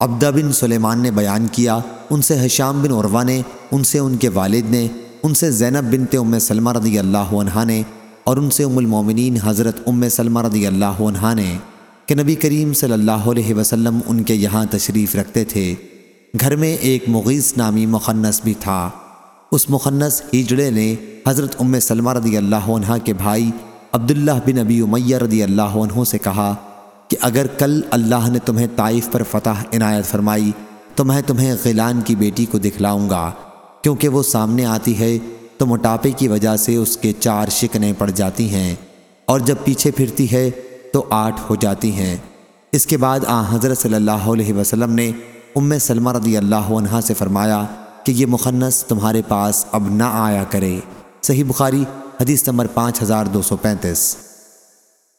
عبدہ بن سلیمان نے بیان کیا، ان سے حشام بن عروہ نے، ان سے ان کے والد نے، ان سے زینب بنت ام سلمہ رضی اللہ عنہ نے اور ان سے ام المومنین حضرت ام سلمہ رضی اللہ عنہ نے کہ نبی کریم صلی اللہ علیہ وسلم ان کے یہاں تشریف رکھتے تھے۔ گھر میں ایک مغیث نامی مخنص بھی تھا۔ اس مخنص ہجڑے نے حضرت ام سلمہ رضی اللہ عنہ کے بھائی عبداللہ بن ابی امیہ رضی اللہ عنہ سے کہا کہ اگر کل اللہ نے تمہیں طائف پر فتح عنایت فرمائی، تو میں تمہیں غیلان کی بیٹی کو دکھلاؤں گا۔ کیونکہ وہ سامنے آتی ہے، تو موٹاپے کی وجہ سے اس کے چار شکنیں پڑ جاتی ہیں۔ اور جب پیچھے پھرتی ہے، تو آٹھ ہو جاتی ہیں۔ اس کے بعد آ حضرت صلی اللہ علیہ وسلم نے ام سلمہ رضی اللہ عنہ سے فرمایا کہ یہ مخنص تمہارے پاس اب نہ آیا کرے۔ صحیح بخاری، حدیث نمبر پانچ ہزار دو سو پینتیس۔